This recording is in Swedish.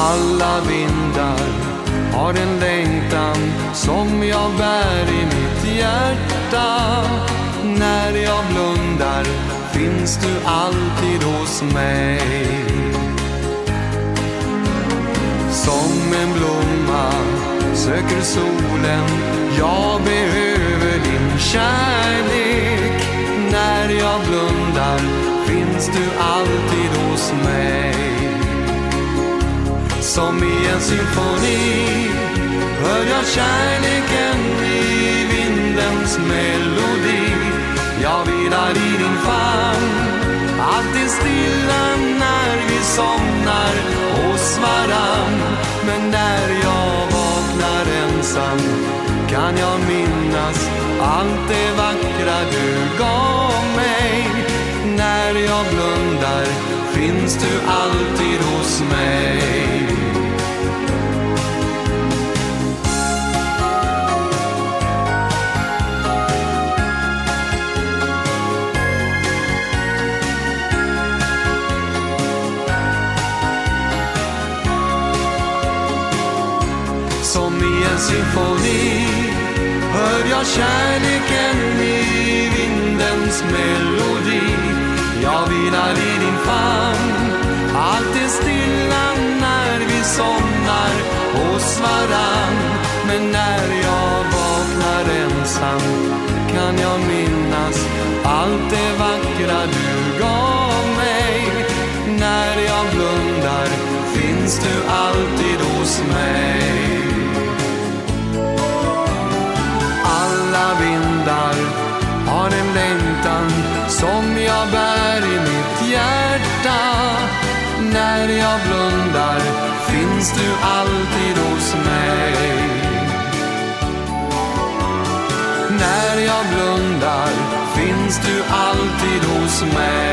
Alla vindar har en längtan som jag bär i mitt hjärta. När jag blundar finns du alltid hos mig. Som en blomma söker solen, jag behöver din kärlek. När jag blundar finns du alltid hos mig. Som i en symfoni hör jag kärleken i vindens melodi. Jag vilar i din famn, allt är stilla när vi somnar hos varann. Men när jag vaknar ensam kan jag minnas allt det vackra du gav mig. När jag blundar finns du alltid hos mig. Som i en symfoni hör jag kärleken i vindens melodi. Jag vilar i din famn, allt är stilla när vi somnar hos varann. Men när jag vaknar ensam kan jag minnas allt det vackra du gav mig. När jag blundar finns du alltid hos mig. Jag bär i mitt hjärta. När jag blundar finns du alltid hos mig. När jag blundar finns du alltid hos mig.